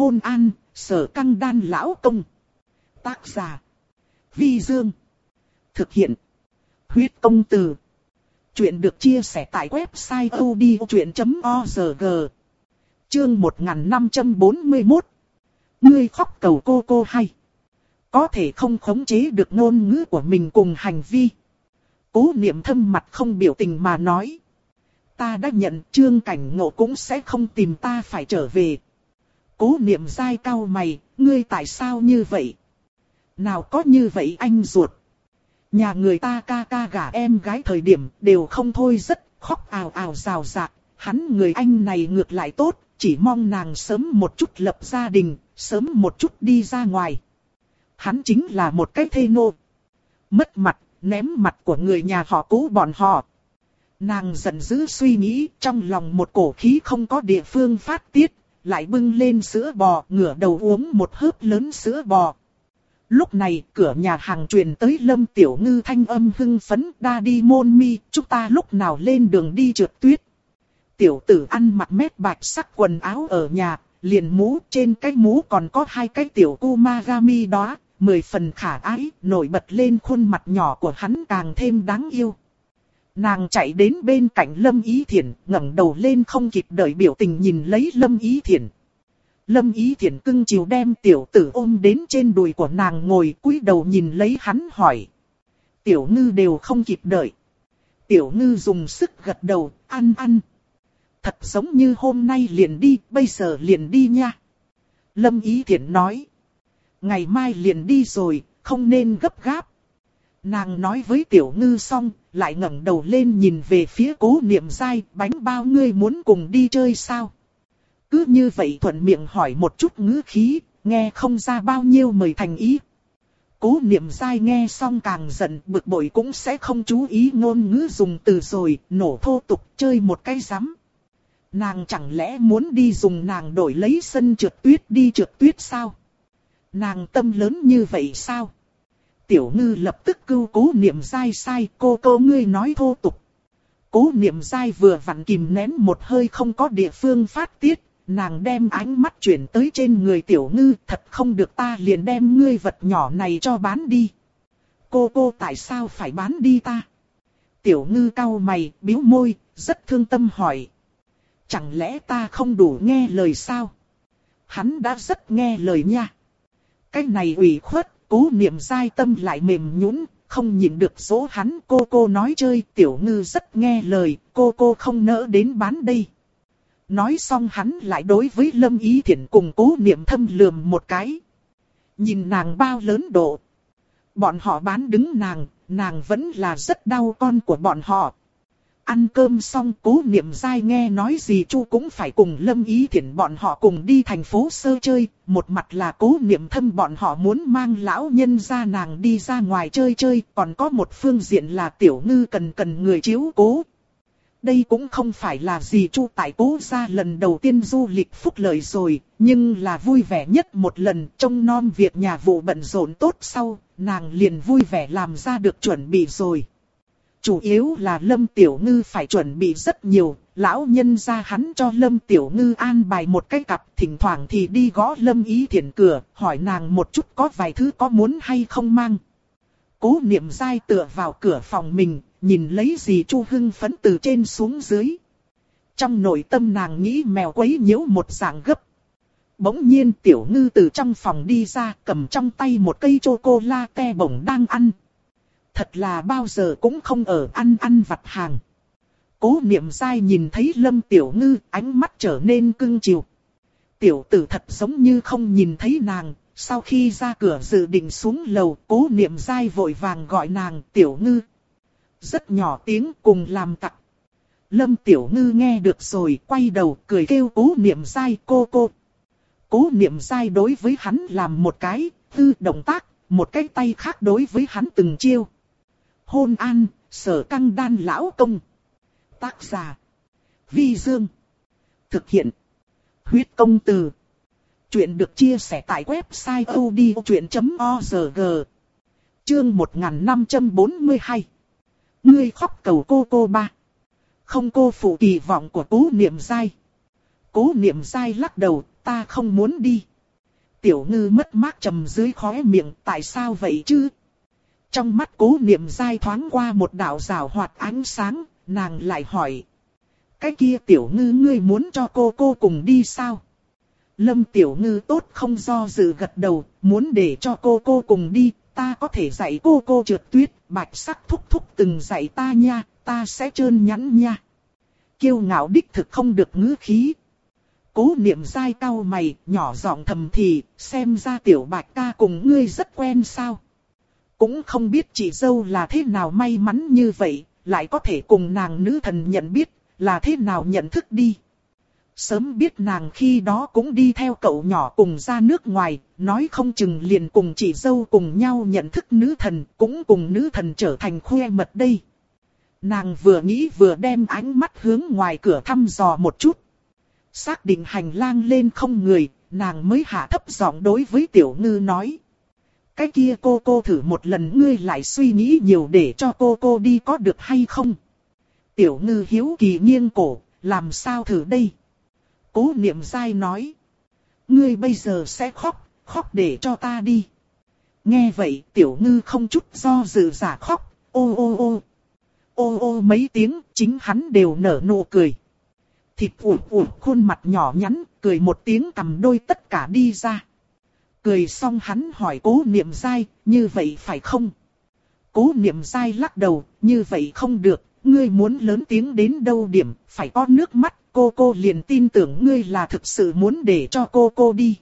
Hôn an, sở căng đan lão công. Tác giả. Vi Dương. Thực hiện. Huyết công từ. Chuyện được chia sẻ tại website odchuyện.org. Chương 1541. Ngươi khóc cầu cô cô hay. Có thể không khống chế được ngôn ngữ của mình cùng hành vi. Cố niệm thâm mặt không biểu tình mà nói. Ta đã nhận trương cảnh ngộ cũng sẽ không tìm ta phải trở về. Cố niệm dai cao mày, ngươi tại sao như vậy? Nào có như vậy anh ruột? Nhà người ta ca ca gả em gái thời điểm đều không thôi rất khóc ào ào rào rạc. Hắn người anh này ngược lại tốt, chỉ mong nàng sớm một chút lập gia đình, sớm một chút đi ra ngoài. Hắn chính là một cái thê nô. Mất mặt, ném mặt của người nhà họ cũ bọn họ. Nàng giận dữ suy nghĩ trong lòng một cổ khí không có địa phương phát tiết, lại bưng lên sữa bò, ngửa đầu uống một hớp lớn sữa bò. Lúc này, cửa nhà hàng truyền tới Lâm Tiểu Ngư thanh âm hưng phấn, đa đi môn mi, chúng ta lúc nào lên đường đi trượt tuyết. Tiểu tử ăn mặc mét bạch sắc quần áo ở nhà, liền mũ trên cái mũ còn có hai cái tiểu kumagami đó, mười phần khả ái, nổi bật lên khuôn mặt nhỏ của hắn càng thêm đáng yêu. Nàng chạy đến bên cạnh Lâm Ý Thiển, ngẩng đầu lên không kịp đợi biểu tình nhìn lấy Lâm Ý Thiển. Lâm Ý Thiển cưng chiều đem tiểu tử ôm đến trên đùi của nàng ngồi cúi đầu nhìn lấy hắn hỏi. Tiểu ngư đều không kịp đợi. Tiểu ngư dùng sức gật đầu, ăn ăn. Thật giống như hôm nay liền đi, bây giờ liền đi nha. Lâm Ý Thiển nói. Ngày mai liền đi rồi, không nên gấp gáp. Nàng nói với tiểu ngư xong, lại ngẩng đầu lên nhìn về phía cố niệm dai, bánh bao ngươi muốn cùng đi chơi sao? Cứ như vậy thuận miệng hỏi một chút ngữ khí, nghe không ra bao nhiêu mời thành ý. Cố niệm dai nghe xong càng giận bực bội cũng sẽ không chú ý ngôn ngữ dùng từ rồi, nổ thô tục chơi một cái rắm. Nàng chẳng lẽ muốn đi dùng nàng đổi lấy sân trượt tuyết đi trượt tuyết sao? Nàng tâm lớn như vậy sao? Tiểu ngư lập tức cưu cố niệm dai sai cô cô ngươi nói thô tục. Cố niệm dai vừa vặn kìm nén một hơi không có địa phương phát tiết, nàng đem ánh mắt chuyển tới trên người tiểu ngư, thật không được ta liền đem ngươi vật nhỏ này cho bán đi. Cô cô tại sao phải bán đi ta? Tiểu ngư cau mày, biếu môi, rất thương tâm hỏi. Chẳng lẽ ta không đủ nghe lời sao? Hắn đã rất nghe lời nha. Cái này ủy khuất, cố niệm dai tâm lại mềm nhũn, không nhịn được số hắn cô cô nói chơi tiểu ngư rất nghe lời, cô cô không nỡ đến bán đây. Nói xong hắn lại đối với lâm ý thiện cùng cố niệm thâm lườm một cái. Nhìn nàng bao lớn độ. Bọn họ bán đứng nàng, nàng vẫn là rất đau con của bọn họ. Ăn cơm xong cố niệm dai nghe nói gì chu cũng phải cùng lâm ý thiện bọn họ cùng đi thành phố sơ chơi. Một mặt là cố niệm thâm bọn họ muốn mang lão nhân ra nàng đi ra ngoài chơi chơi. Còn có một phương diện là tiểu ngư cần cần người chiếu cố. Đây cũng không phải là gì chu tại cố ra lần đầu tiên du lịch phúc lợi rồi. Nhưng là vui vẻ nhất một lần trong non việc nhà vụ bận rộn tốt sau. Nàng liền vui vẻ làm ra được chuẩn bị rồi. Chủ yếu là Lâm Tiểu Ngư phải chuẩn bị rất nhiều, lão nhân ra hắn cho Lâm Tiểu Ngư an bài một cái cặp, thỉnh thoảng thì đi gõ Lâm Ý Thiển cửa, hỏi nàng một chút có vài thứ có muốn hay không mang. Cố niệm dai tựa vào cửa phòng mình, nhìn lấy gì Chu Hưng phấn từ trên xuống dưới. Trong nội tâm nàng nghĩ mèo quấy nhiễu một dạng gấp. Bỗng nhiên Tiểu Ngư từ trong phòng đi ra cầm trong tay một cây chocolate bổng đang ăn, Thật là bao giờ cũng không ở ăn ăn vặt hàng. Cố niệm dai nhìn thấy lâm tiểu ngư ánh mắt trở nên cưng chiều. Tiểu tử thật giống như không nhìn thấy nàng, sau khi ra cửa dự định xuống lầu, cố niệm dai vội vàng gọi nàng tiểu ngư. Rất nhỏ tiếng cùng làm tặc. Lâm tiểu ngư nghe được rồi, quay đầu, cười kêu cố niệm dai cô cô. Cố niệm dai đối với hắn làm một cái, tư động tác, một cái tay khác đối với hắn từng chiêu hôn an, sở căng đan lão công. Tác giả. Vi Dương. Thực hiện. Huyết công từ. Chuyện được chia sẻ tại website odchuyện.org. Chương 1542. Ngươi khóc cầu cô cô ba. Không cô phụ kỳ vọng của cố niệm dai. Cố niệm dai lắc đầu, ta không muốn đi. Tiểu ngư mất mát trầm dưới khóe miệng, tại sao vậy chứ? Trong mắt cố niệm dai thoáng qua một đạo rào hoạt ánh sáng, nàng lại hỏi. Cái kia tiểu ngư ngươi muốn cho cô cô cùng đi sao? Lâm tiểu ngư tốt không do dự gật đầu, muốn để cho cô cô cùng đi, ta có thể dạy cô cô trượt tuyết, bạch sắc thúc thúc từng dạy ta nha, ta sẽ trơn nhắn nha. Kiêu ngạo đích thực không được ngữ khí. Cố niệm dai cao mày, nhỏ giọng thầm thì, xem ra tiểu bạch ca cùng ngươi rất quen sao. Cũng không biết chị dâu là thế nào may mắn như vậy, lại có thể cùng nàng nữ thần nhận biết, là thế nào nhận thức đi. Sớm biết nàng khi đó cũng đi theo cậu nhỏ cùng ra nước ngoài, nói không chừng liền cùng chị dâu cùng nhau nhận thức nữ thần, cũng cùng nữ thần trở thành khoe mật đây. Nàng vừa nghĩ vừa đem ánh mắt hướng ngoài cửa thăm dò một chút. Xác định hành lang lên không người, nàng mới hạ thấp giọng đối với tiểu ngư nói. Cái kia cô cô thử một lần ngươi lại suy nghĩ nhiều để cho cô cô đi có được hay không? Tiểu ngư hiếu kỳ nghiêng cổ, làm sao thử đây? Cố niệm dai nói. Ngươi bây giờ sẽ khóc, khóc để cho ta đi. Nghe vậy tiểu ngư không chút do dự giả khóc, ô ô ô. Ô ô mấy tiếng, chính hắn đều nở nụ cười. Thịt ủ ủ khuôn mặt nhỏ nhắn, cười một tiếng cầm đôi tất cả đi ra. Cười xong hắn hỏi cố niệm dai, như vậy phải không? Cố niệm dai lắc đầu, như vậy không được, ngươi muốn lớn tiếng đến đâu điểm, phải có nước mắt, cô cô liền tin tưởng ngươi là thực sự muốn để cho cô cô đi.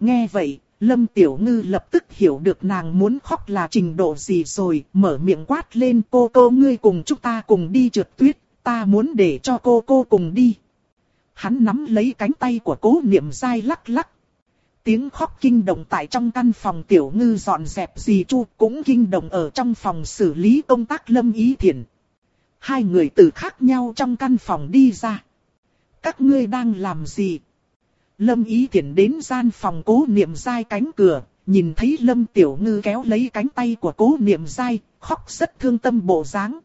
Nghe vậy, Lâm Tiểu Ngư lập tức hiểu được nàng muốn khóc là trình độ gì rồi, mở miệng quát lên cô cô ngươi cùng chúng ta cùng đi trượt tuyết, ta muốn để cho cô cô cùng đi. Hắn nắm lấy cánh tay của cố niệm dai lắc lắc. Tiếng khóc kinh động tại trong căn phòng Tiểu Ngư dọn dẹp gì chu cũng kinh động ở trong phòng xử lý công tác Lâm Ý thiền Hai người từ khác nhau trong căn phòng đi ra. Các ngươi đang làm gì? Lâm Ý thiền đến gian phòng cố niệm dai cánh cửa, nhìn thấy Lâm Tiểu Ngư kéo lấy cánh tay của cố niệm dai, khóc rất thương tâm bộ dáng.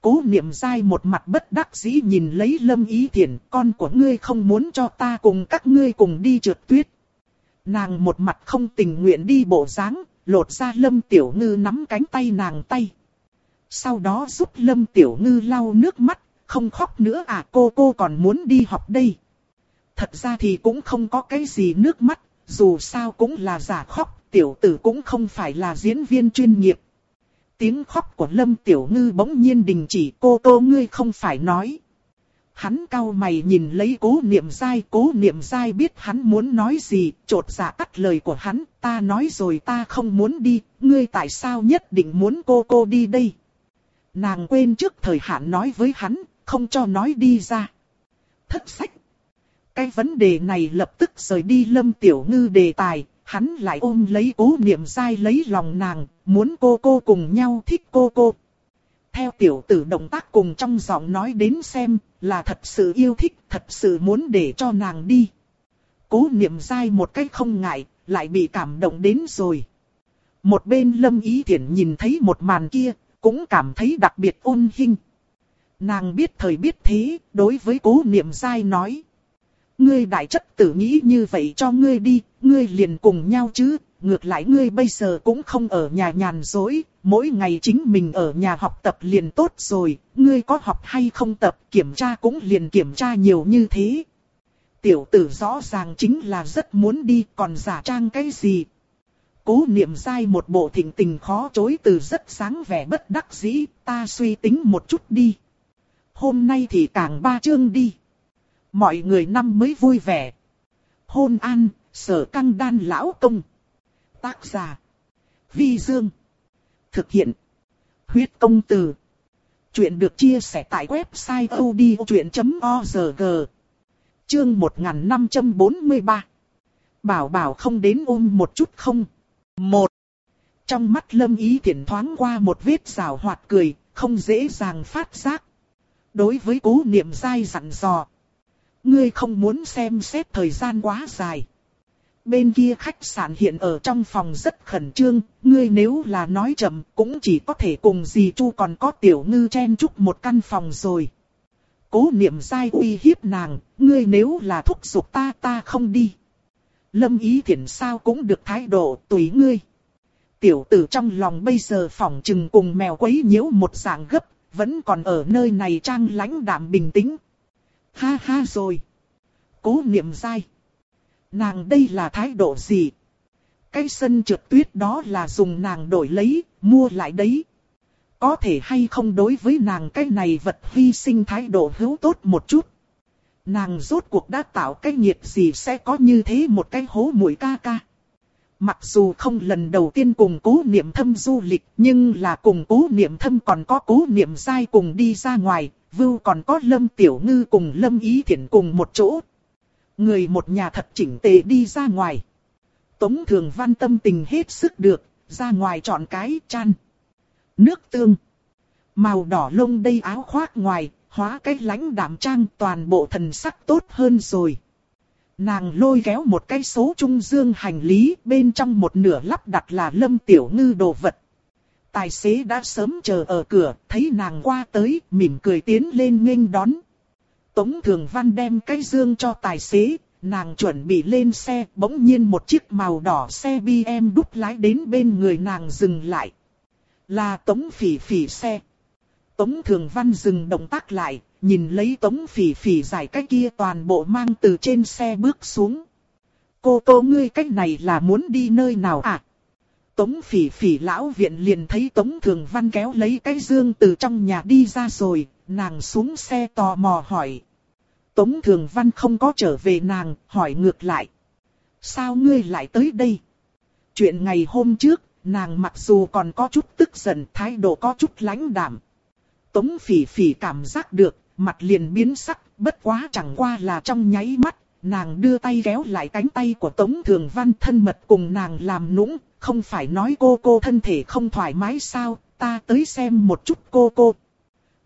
Cố niệm dai một mặt bất đắc dĩ nhìn lấy Lâm Ý thiền con của ngươi không muốn cho ta cùng các ngươi cùng đi trượt tuyết. Nàng một mặt không tình nguyện đi bộ dáng, lột ra Lâm Tiểu Ngư nắm cánh tay nàng tay. Sau đó giúp Lâm Tiểu Ngư lau nước mắt, không khóc nữa à cô cô còn muốn đi học đây. Thật ra thì cũng không có cái gì nước mắt, dù sao cũng là giả khóc, tiểu tử cũng không phải là diễn viên chuyên nghiệp. Tiếng khóc của Lâm Tiểu Ngư bỗng nhiên đình chỉ cô cô ngươi không phải nói. Hắn cau mày nhìn lấy cố niệm dai, cố niệm dai biết hắn muốn nói gì, trột dạ cắt lời của hắn, ta nói rồi ta không muốn đi, ngươi tại sao nhất định muốn cô cô đi đây. Nàng quên trước thời hạn nói với hắn, không cho nói đi ra. Thất sách. Cái vấn đề này lập tức rời đi lâm tiểu ngư đề tài, hắn lại ôm lấy cố niệm dai lấy lòng nàng, muốn cô cô cùng nhau thích cô cô. Theo tiểu tử động tác cùng trong giọng nói đến xem, là thật sự yêu thích, thật sự muốn để cho nàng đi. Cố niệm dai một cách không ngại, lại bị cảm động đến rồi. Một bên lâm ý thiện nhìn thấy một màn kia, cũng cảm thấy đặc biệt ôn hinh. Nàng biết thời biết thế, đối với cố niệm dai nói. Ngươi đại chất tử nghĩ như vậy cho ngươi đi, ngươi liền cùng nhau chứ, ngược lại ngươi bây giờ cũng không ở nhà nhàn dối, mỗi ngày chính mình ở nhà học tập liền tốt rồi, ngươi có học hay không tập, kiểm tra cũng liền kiểm tra nhiều như thế. Tiểu tử rõ ràng chính là rất muốn đi, còn giả trang cái gì. Cố niệm dai một bộ thịnh tình khó chối từ rất sáng vẻ bất đắc dĩ, ta suy tính một chút đi. Hôm nay thì càng ba chương đi. Mọi người năm mới vui vẻ. Hôn an, sở căng đan lão công. Tác giả. Vi Dương. Thực hiện. Huyết công từ. Chuyện được chia sẻ tại website odchuyện.org. Chương 1543. Bảo bảo không đến ôm một chút không. Một. Trong mắt lâm ý thiện thoáng qua một vết rào hoạt cười, không dễ dàng phát giác. Đối với cố niệm dai dặn dò. Ngươi không muốn xem xét thời gian quá dài. Bên kia khách sạn hiện ở trong phòng rất khẩn trương, ngươi nếu là nói chậm cũng chỉ có thể cùng dì Chu còn có tiểu ngư chen chúc một căn phòng rồi. Cố niệm sai uy hiếp nàng, ngươi nếu là thúc giục ta ta không đi. Lâm ý thiện sao cũng được thái độ tùy ngươi. Tiểu tử trong lòng bây giờ phỏng chừng cùng mèo quấy nhiễu một dạng gấp, vẫn còn ở nơi này trang lãnh đạm bình tĩnh. Ha ha rồi. Cố niệm sai. Nàng đây là thái độ gì? Cái sân trượt tuyết đó là dùng nàng đổi lấy, mua lại đấy. Có thể hay không đối với nàng cái này vật hy sinh thái độ hữu tốt một chút. Nàng rốt cuộc đã tạo cái nhiệt gì sẽ có như thế một cái hố mũi ca ca. Mặc dù không lần đầu tiên cùng cố niệm thâm du lịch, nhưng là cùng cố niệm thâm còn có cố niệm dai cùng đi ra ngoài, vưu còn có lâm tiểu ngư cùng lâm ý thiện cùng một chỗ. Người một nhà thật chỉnh tề đi ra ngoài. Tống thường văn tâm tình hết sức được, ra ngoài chọn cái chăn. Nước tương. Màu đỏ lông đây áo khoác ngoài, hóa cái lãnh đảm trang toàn bộ thần sắc tốt hơn rồi. Nàng lôi kéo một cái số trung dương hành lý, bên trong một nửa lắp đặt là lâm tiểu ngư đồ vật. Tài xế đã sớm chờ ở cửa, thấy nàng qua tới, mỉm cười tiến lên nghênh đón. Tống Thường Văn đem cái dương cho tài xế, nàng chuẩn bị lên xe, bỗng nhiên một chiếc màu đỏ xe BM đút lái đến bên người nàng dừng lại. Là Tống Phỉ Phỉ xe. Tống Thường Văn dừng động tác lại, nhìn lấy Tống Phỉ Phỉ giải cái kia toàn bộ mang từ trên xe bước xuống. Cô cô ngươi cách này là muốn đi nơi nào à? Tống Phỉ Phỉ lão viện liền thấy Tống Thường Văn kéo lấy cái dương từ trong nhà đi ra rồi, nàng xuống xe tò mò hỏi. Tống Thường Văn không có trở về nàng, hỏi ngược lại. Sao ngươi lại tới đây? Chuyện ngày hôm trước, nàng mặc dù còn có chút tức giận, thái độ có chút lãnh đạm. Tống phỉ phỉ cảm giác được, mặt liền biến sắc, bất quá chẳng qua là trong nháy mắt, nàng đưa tay kéo lại cánh tay của Tống Thường Văn thân mật cùng nàng làm nũng, không phải nói cô cô thân thể không thoải mái sao, ta tới xem một chút cô cô.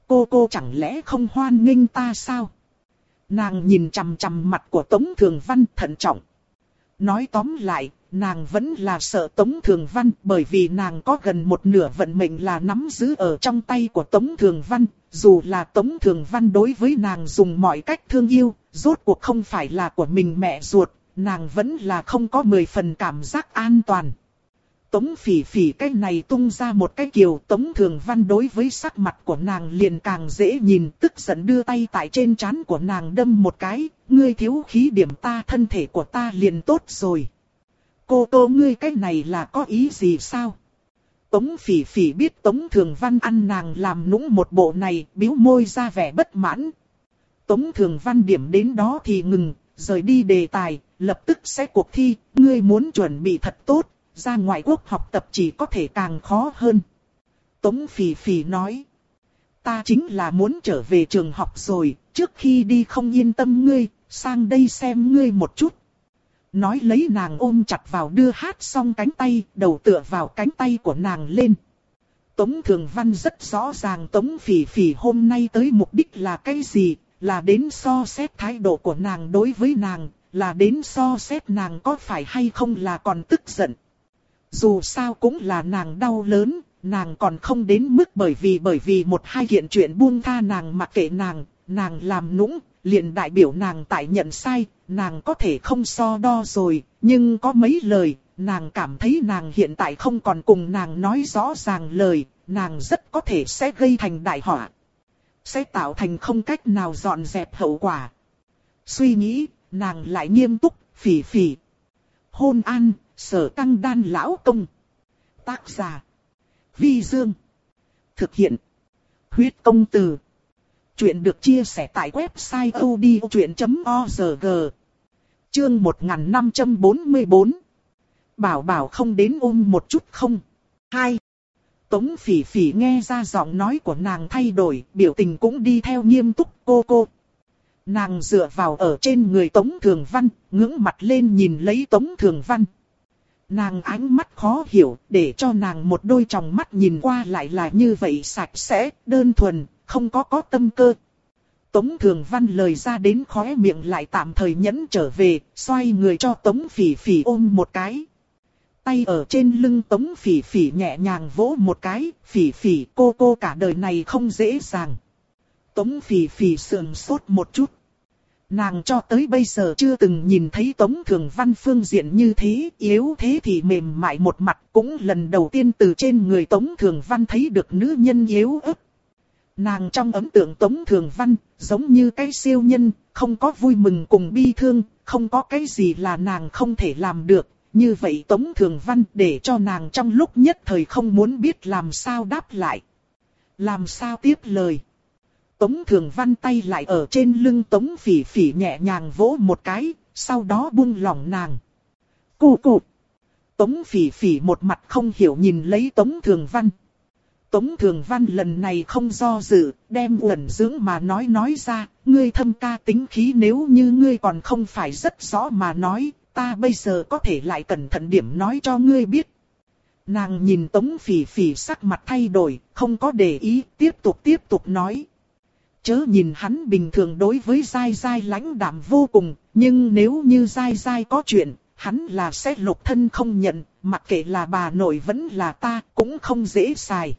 Cô cô chẳng lẽ không hoan nghênh ta sao? Nàng nhìn chằm chằm mặt của Tống Thường Văn thận trọng. Nói tóm lại, nàng vẫn là sợ Tống Thường Văn bởi vì nàng có gần một nửa vận mệnh là nắm giữ ở trong tay của Tống Thường Văn. Dù là Tống Thường Văn đối với nàng dùng mọi cách thương yêu, rốt cuộc không phải là của mình mẹ ruột, nàng vẫn là không có mười phần cảm giác an toàn. Tống phỉ phỉ cái này tung ra một cái kiều tống thường văn đối với sắc mặt của nàng liền càng dễ nhìn tức giận đưa tay tại trên trán của nàng đâm một cái, ngươi thiếu khí điểm ta thân thể của ta liền tốt rồi. Cô tô ngươi cái này là có ý gì sao? Tống phỉ phỉ biết tống thường văn ăn nàng làm nũng một bộ này biếu môi ra vẻ bất mãn. Tống thường văn điểm đến đó thì ngừng, rời đi đề tài, lập tức sẽ cuộc thi, ngươi muốn chuẩn bị thật tốt, ra ngoại quốc học tập chỉ có thể càng khó hơn. Tống Phì Phì nói, ta chính là muốn trở về trường học rồi, trước khi đi không yên tâm ngươi, sang đây xem ngươi một chút. Nói lấy nàng ôm chặt vào đưa hát xong cánh tay, đầu tựa vào cánh tay của nàng lên. Tống Thường Văn rất rõ ràng Tống Phỉ Phỉ hôm nay tới mục đích là cái gì, là đến so xét thái độ của nàng đối với nàng, là đến so xét nàng có phải hay không là còn tức giận. Dù sao cũng là nàng đau lớn, nàng còn không đến mức bởi vì bởi vì một hai kiện chuyện buông tha nàng mặc kệ nàng, nàng làm nũng, liền đại biểu nàng tại nhận sai, nàng có thể không so đo rồi, nhưng có mấy lời, nàng cảm thấy nàng hiện tại không còn cùng nàng nói rõ ràng lời, nàng rất có thể sẽ gây thành đại họa. Sẽ tạo thành không cách nào dọn dẹp hậu quả. Suy nghĩ, nàng lại nghiêm túc, phỉ phỉ. Hôn an, Sở căng đan lão công. Tác giả. Vi Dương. Thực hiện. Huyết công từ. Chuyện được chia sẻ tại website odchuyện.org. Chương 1544. Bảo bảo không đến ôm một chút không. Hai. Tống phỉ phỉ nghe ra giọng nói của nàng thay đổi, biểu tình cũng đi theo nghiêm túc cô cô. Nàng dựa vào ở trên người Tống Thường Văn, ngưỡng mặt lên nhìn lấy Tống Thường Văn. Nàng ánh mắt khó hiểu, để cho nàng một đôi tròng mắt nhìn qua lại là như vậy sạch sẽ, đơn thuần, không có có tâm cơ. Tống Thường Văn lời ra đến khóe miệng lại tạm thời nhẫn trở về, xoay người cho Tống Phỉ Phỉ ôm một cái. Tay ở trên lưng Tống Phỉ Phỉ nhẹ nhàng vỗ một cái, Phỉ Phỉ cô cô cả đời này không dễ dàng. Tống Phỉ Phỉ sườn sốt một chút. Nàng cho tới bây giờ chưa từng nhìn thấy Tống Thường Văn phương diện như thế, yếu thế thì mềm mại một mặt, cũng lần đầu tiên từ trên người Tống Thường Văn thấy được nữ nhân yếu ớt. Nàng trong ấn tượng Tống Thường Văn, giống như cái siêu nhân, không có vui mừng cùng bi thương, không có cái gì là nàng không thể làm được. Như vậy Tống Thường Văn để cho nàng trong lúc nhất thời không muốn biết làm sao đáp lại. Làm sao tiếp lời. Tống Thường Văn tay lại ở trên lưng Tống Phỉ Phỉ nhẹ nhàng vỗ một cái, sau đó buông lỏng nàng. Cụ cụ. Tống Phỉ Phỉ một mặt không hiểu nhìn lấy Tống Thường Văn. Tống Thường Văn lần này không do dự, đem uẩn dưỡng mà nói nói ra, ngươi thâm ca tính khí nếu như ngươi còn không phải rất rõ mà nói, ta bây giờ có thể lại cẩn thận điểm nói cho ngươi biết. Nàng nhìn Tống Phỉ Phỉ sắc mặt thay đổi, không có để ý, tiếp tục tiếp tục nói. Chớ nhìn hắn bình thường đối với dai dai lãnh đạm vô cùng, nhưng nếu như dai dai có chuyện, hắn là sẽ lục thân không nhận, mặc kệ là bà nội vẫn là ta, cũng không dễ xài.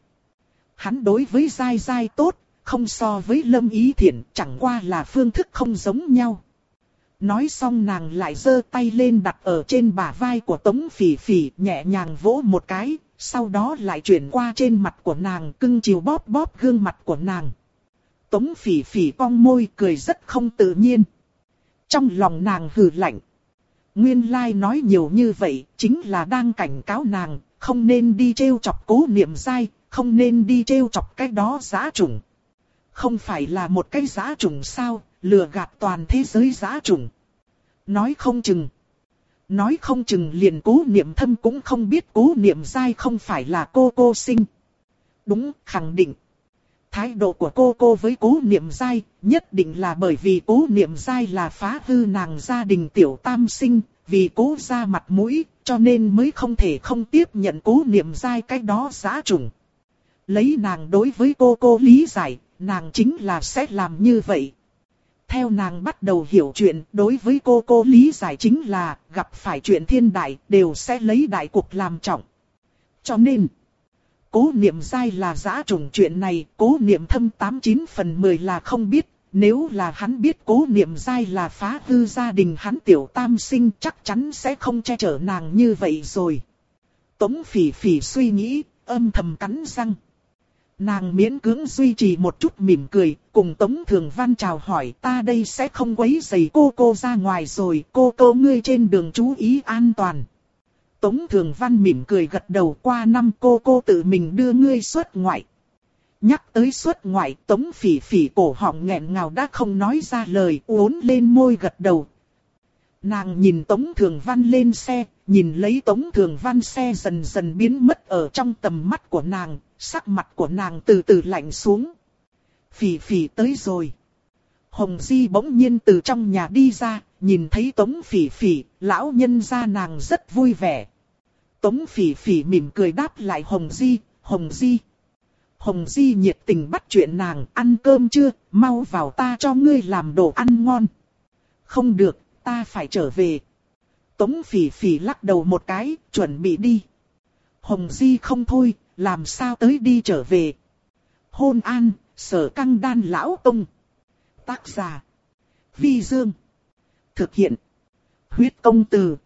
Hắn đối với dai dai tốt, không so với lâm ý thiện, chẳng qua là phương thức không giống nhau. Nói xong nàng lại giơ tay lên đặt ở trên bả vai của Tống Phỉ Phỉ, nhẹ nhàng vỗ một cái, sau đó lại chuyển qua trên mặt của nàng, cưng chiều bóp bóp gương mặt của nàng. Tống Phỉ Phỉ cong môi cười rất không tự nhiên. Trong lòng nàng hừ lạnh. Nguyên lai like nói nhiều như vậy, chính là đang cảnh cáo nàng, không nên đi trêu chọc cố niệm dai, không nên đi trêu chọc cái đó giá trùng. Không phải là một cái giá trùng sao, lừa gạt toàn thế giới giá trùng. Nói không chừng. Nói không chừng liền cố niệm thâm cũng không biết cố niệm dai không phải là cô cô sinh. Đúng, khẳng định. Thái độ của cô cô với cố niệm dai, nhất định là bởi vì cố niệm dai là phá hư nàng gia đình tiểu tam sinh, vì cố ra mặt mũi, cho nên mới không thể không tiếp nhận cố niệm dai cái đó giá trùng. Lấy nàng đối với cô cô lý giải, nàng chính là sẽ làm như vậy. Theo nàng bắt đầu hiểu chuyện, đối với cô cô lý giải chính là, gặp phải chuyện thiên đại, đều sẽ lấy đại cục làm trọng. Cho nên, cố niệm dai là giã trùng chuyện này, cố niệm thâm 89 phần 10 là không biết. Nếu là hắn biết cố niệm dai là phá hư gia đình hắn tiểu tam sinh chắc chắn sẽ không che chở nàng như vậy rồi. Tống phỉ phỉ suy nghĩ, âm thầm cắn răng. Nàng miễn cưỡng duy trì một chút mỉm cười, cùng Tống Thường Văn chào hỏi ta đây sẽ không quấy rầy cô cô ra ngoài rồi, cô cô ngươi trên đường chú ý an toàn. Tống Thường Văn mỉm cười gật đầu qua năm cô cô tự mình đưa ngươi xuất ngoại. Nhắc tới xuất ngoại, Tống Phỉ Phỉ cổ họng nghẹn ngào đã không nói ra lời, uốn lên môi gật đầu. Nàng nhìn Tống Thường Văn lên xe, nhìn lấy Tống Thường Văn xe dần dần biến mất ở trong tầm mắt của nàng, sắc mặt của nàng từ từ lạnh xuống. Phỉ phỉ tới rồi. Hồng Di bỗng nhiên từ trong nhà đi ra, nhìn thấy Tống Phỉ Phỉ, lão nhân gia nàng rất vui vẻ. Tống Phỉ Phỉ mỉm cười đáp lại Hồng Di, Hồng Di. Hồng Di nhiệt tình bắt chuyện nàng, ăn cơm chưa, mau vào ta cho ngươi làm đồ ăn ngon. Không được, ta phải trở về. Tống Phỉ Phỉ lắc đầu một cái, chuẩn bị đi. Hồng Di không thôi, làm sao tới đi trở về. Hôn an, sở căng đan lão ông. Tác giả. Vi Dương. Thực hiện. Huyết công từ.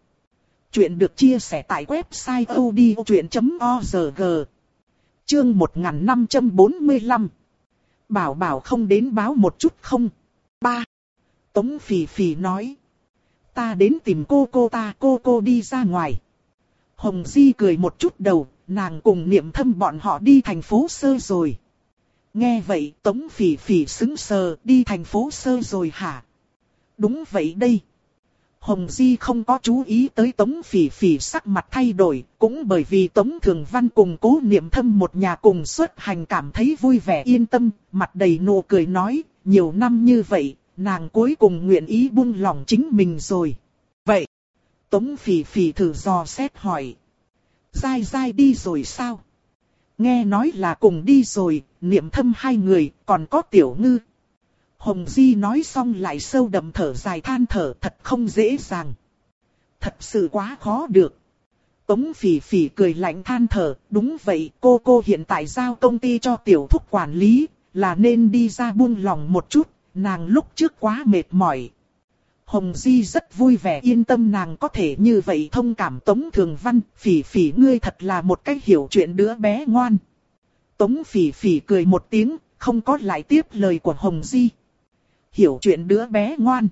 Chuyện được chia sẻ tại website odchuyện.org. Chương 1545. Bảo bảo không đến báo một chút không. Ba. Tống phì phì nói. Ta đến tìm cô cô ta cô cô đi ra ngoài. Hồng Di cười một chút đầu, nàng cùng niệm thâm bọn họ đi thành phố sơ rồi. Nghe vậy Tống Phỉ Phỉ xứng sờ đi thành phố sơ rồi hả? Đúng vậy đây. Hồng Di không có chú ý tới Tống Phỉ Phỉ sắc mặt thay đổi, cũng bởi vì Tống Thường Văn cùng cố niệm thâm một nhà cùng xuất hành cảm thấy vui vẻ yên tâm, mặt đầy nụ cười nói, nhiều năm như vậy, nàng cuối cùng nguyện ý buông lòng chính mình rồi. Vậy, Tống Phỉ Phỉ thử dò xét hỏi. Dai dai đi rồi sao? Nghe nói là cùng đi rồi, niệm thâm hai người, còn có tiểu ngư. Hồng Di nói xong lại sâu đậm thở dài than thở thật không dễ dàng. Thật sự quá khó được. Tống phỉ phỉ cười lạnh than thở, đúng vậy cô cô hiện tại giao công ty cho tiểu thúc quản lý, là nên đi ra buông lòng một chút, nàng lúc trước quá mệt mỏi. Hồng Di rất vui vẻ yên tâm nàng có thể như vậy thông cảm Tống Thường Văn, phỉ phỉ ngươi thật là một cách hiểu chuyện đứa bé ngoan. Tống phỉ phỉ cười một tiếng, không có lại tiếp lời của Hồng Di. Hiểu chuyện đứa bé ngoan.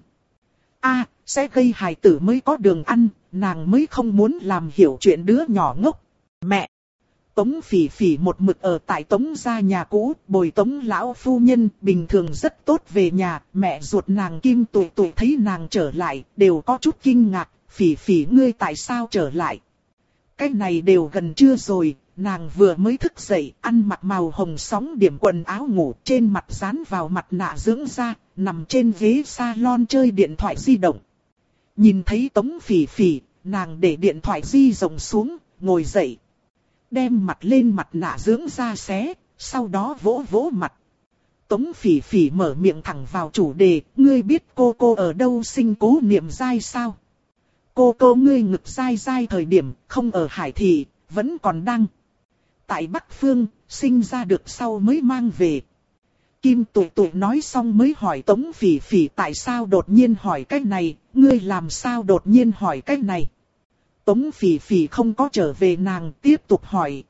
a sẽ gây hài tử mới có đường ăn, nàng mới không muốn làm hiểu chuyện đứa nhỏ ngốc. Mẹ! Tống phỉ phỉ một mực ở tại tống gia nhà cũ, bồi tống lão phu nhân, bình thường rất tốt về nhà, mẹ ruột nàng kim tuổi tuổi thấy nàng trở lại, đều có chút kinh ngạc, phỉ phỉ ngươi tại sao trở lại. Cái này đều gần trưa rồi, nàng vừa mới thức dậy, ăn mặc màu hồng sóng điểm quần áo ngủ, trên mặt dán vào mặt nạ dưỡng da, nằm trên ghế salon chơi điện thoại di động. Nhìn thấy tống phỉ phỉ, nàng để điện thoại di rộng xuống, ngồi dậy. Đem mặt lên mặt nạ dưỡng da xé, sau đó vỗ vỗ mặt. Tống phỉ phỉ mở miệng thẳng vào chủ đề, ngươi biết cô cô ở đâu sinh cố niệm dai sao? Cô cô ngươi ngực dai dai thời điểm, không ở hải thị, vẫn còn đang. Tại Bắc Phương, sinh ra được sau mới mang về. Kim tụi tụi nói xong mới hỏi Tống Phỉ Phỉ tại sao đột nhiên hỏi cái này, ngươi làm sao đột nhiên hỏi cái này. Tống Phỉ Phỉ không có trở về nàng tiếp tục hỏi.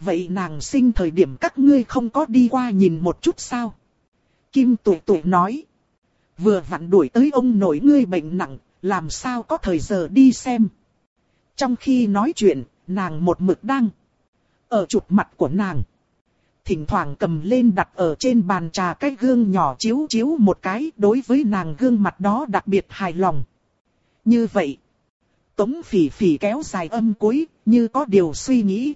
Vậy nàng sinh thời điểm các ngươi không có đi qua nhìn một chút sao? Kim tụi tụi nói. Vừa vặn đuổi tới ông nội ngươi bệnh nặng, làm sao có thời giờ đi xem. Trong khi nói chuyện, nàng một mực đang ở chụp mặt của nàng thỉnh thoảng cầm lên đặt ở trên bàn trà cái gương nhỏ chiếu chiếu một cái đối với nàng gương mặt đó đặc biệt hài lòng. Như vậy, Tống phỉ phỉ kéo dài âm cuối, như có điều suy nghĩ.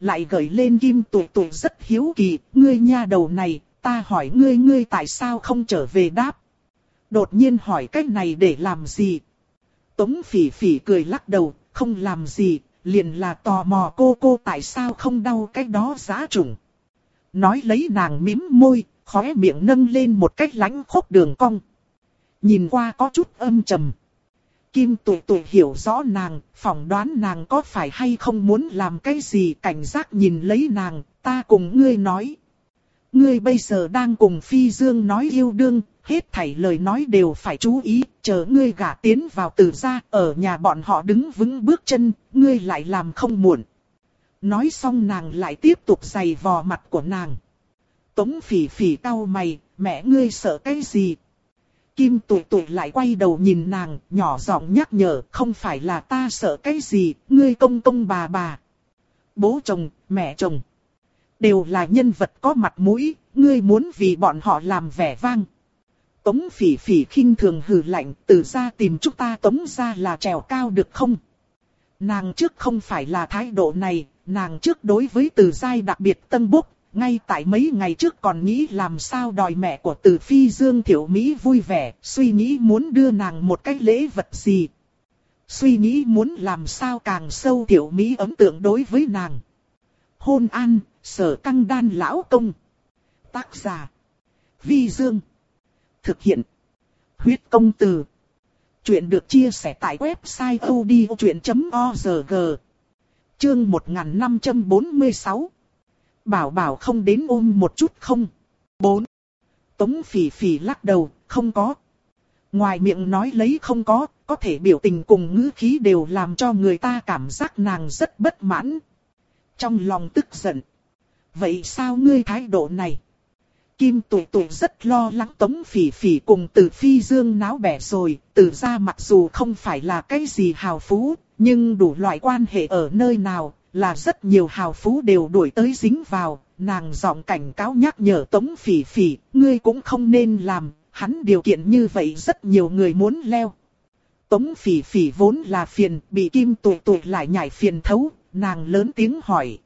Lại gửi lên kim tuổi tuổi rất hiếu kỳ, ngươi nha đầu này, ta hỏi ngươi ngươi tại sao không trở về đáp. Đột nhiên hỏi cách này để làm gì? Tống phỉ phỉ cười lắc đầu, không làm gì, liền là tò mò cô cô tại sao không đau cái đó giá trùng. Nói lấy nàng mím môi, khóe miệng nâng lên một cách lánh khốc đường cong. Nhìn qua có chút âm trầm. Kim tuổi tuổi hiểu rõ nàng, phỏng đoán nàng có phải hay không muốn làm cái gì cảnh giác nhìn lấy nàng, ta cùng ngươi nói. Ngươi bây giờ đang cùng Phi Dương nói yêu đương, hết thảy lời nói đều phải chú ý, chờ ngươi gả tiến vào từ gia, ở nhà bọn họ đứng vững bước chân, ngươi lại làm không muộn. Nói xong nàng lại tiếp tục giày vò mặt của nàng. Tống phỉ phỉ cau mày, mẹ ngươi sợ cái gì? Kim tụi tụi lại quay đầu nhìn nàng, nhỏ giọng nhắc nhở, không phải là ta sợ cái gì, ngươi công công bà bà. Bố chồng, mẹ chồng. Đều là nhân vật có mặt mũi, ngươi muốn vì bọn họ làm vẻ vang. Tống phỉ phỉ khinh thường hừ lạnh, từ ra tìm chúng ta tống ra là trèo cao được không? Nàng trước không phải là thái độ này, nàng trước đối với từ giai đặc biệt tân búc, ngay tại mấy ngày trước còn nghĩ làm sao đòi mẹ của từ phi dương thiểu Mỹ vui vẻ, suy nghĩ muốn đưa nàng một cái lễ vật gì. Suy nghĩ muốn làm sao càng sâu thiểu Mỹ ấn tượng đối với nàng. Hôn an, sở căng đan lão công. Tác giả. Vi Dương. Thực hiện. Huyết công từ. Chuyện được chia sẻ tại website odchuyện.org. Chương 1546 Bảo bảo không đến ôm một chút không? 4. Tống phỉ phỉ lắc đầu, không có. Ngoài miệng nói lấy không có, có thể biểu tình cùng ngữ khí đều làm cho người ta cảm giác nàng rất bất mãn. Trong lòng tức giận. Vậy sao ngươi thái độ này? Kim tuổi tuổi rất lo lắng tống phỉ phỉ cùng từ phi dương náo bẻ rồi, từ ra mặc dù không phải là cái gì hào phú, nhưng đủ loại quan hệ ở nơi nào, là rất nhiều hào phú đều đuổi tới dính vào, nàng giọng cảnh cáo nhắc nhở tống phỉ phỉ, ngươi cũng không nên làm, hắn điều kiện như vậy rất nhiều người muốn leo. Tống phỉ phỉ vốn là phiền, bị kim tuổi tuổi lại nhảy phiền thấu, nàng lớn tiếng hỏi.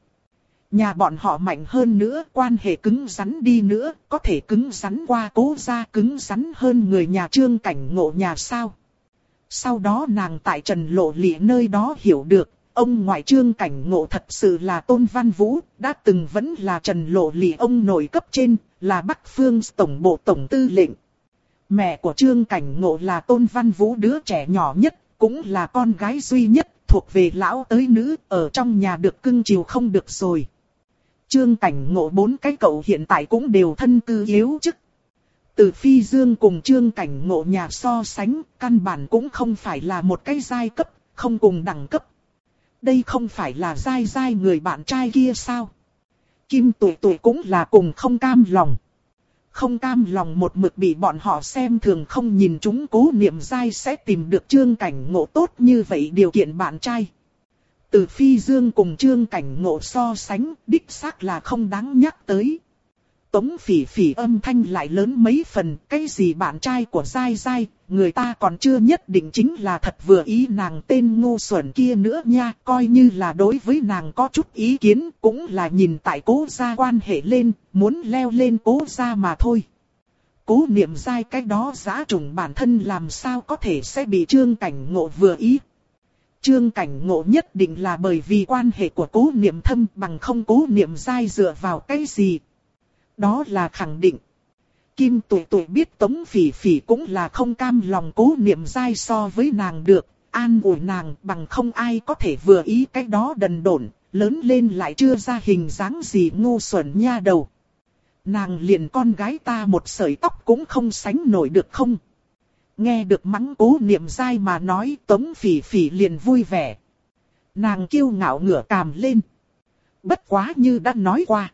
Nhà bọn họ mạnh hơn nữa, quan hệ cứng rắn đi nữa, có thể cứng rắn qua cố gia cứng rắn hơn người nhà trương cảnh ngộ nhà sao. Sau đó nàng tại Trần Lộ Lị nơi đó hiểu được, ông ngoại trương cảnh ngộ thật sự là Tôn Văn Vũ, đã từng vẫn là Trần Lộ Lị ông nội cấp trên, là Bắc Phương Tổng Bộ Tổng Tư lệnh. Mẹ của trương cảnh ngộ là Tôn Văn Vũ đứa trẻ nhỏ nhất, cũng là con gái duy nhất, thuộc về lão tới nữ, ở trong nhà được cưng chiều không được rồi. Trương cảnh ngộ bốn cái cậu hiện tại cũng đều thân cư yếu chức. Từ phi dương cùng trương cảnh ngộ nhà so sánh, căn bản cũng không phải là một cái giai cấp, không cùng đẳng cấp. Đây không phải là giai giai người bạn trai kia sao? Kim tuổi tuổi cũng là cùng không cam lòng. Không cam lòng một mực bị bọn họ xem thường không nhìn chúng cố niệm giai sẽ tìm được trương cảnh ngộ tốt như vậy điều kiện bạn trai. Từ phi dương cùng trương cảnh ngộ so sánh, đích xác là không đáng nhắc tới. Tống phỉ phỉ âm thanh lại lớn mấy phần, cái gì bạn trai của dai dai, người ta còn chưa nhất định chính là thật vừa ý nàng tên ngu xuẩn kia nữa nha, coi như là đối với nàng có chút ý kiến, cũng là nhìn tại cố gia quan hệ lên, muốn leo lên cố gia mà thôi. Cố niệm dai cái đó giá trùng bản thân làm sao có thể sẽ bị trương cảnh ngộ vừa ý. Trương cảnh ngộ nhất định là bởi vì quan hệ của cố niệm thâm bằng không cố niệm dai dựa vào cái gì. Đó là khẳng định. Kim tuổi tuổi biết tống phỉ phỉ cũng là không cam lòng cố niệm dai so với nàng được, an ủi nàng bằng không ai có thể vừa ý cái đó đần độn, lớn lên lại chưa ra hình dáng gì ngu xuẩn nha đầu. Nàng liền con gái ta một sợi tóc cũng không sánh nổi được không? Nghe được mắng cố niệm dai mà nói tống phỉ phỉ liền vui vẻ. Nàng kiêu ngạo ngửa càm lên. Bất quá như đã nói qua.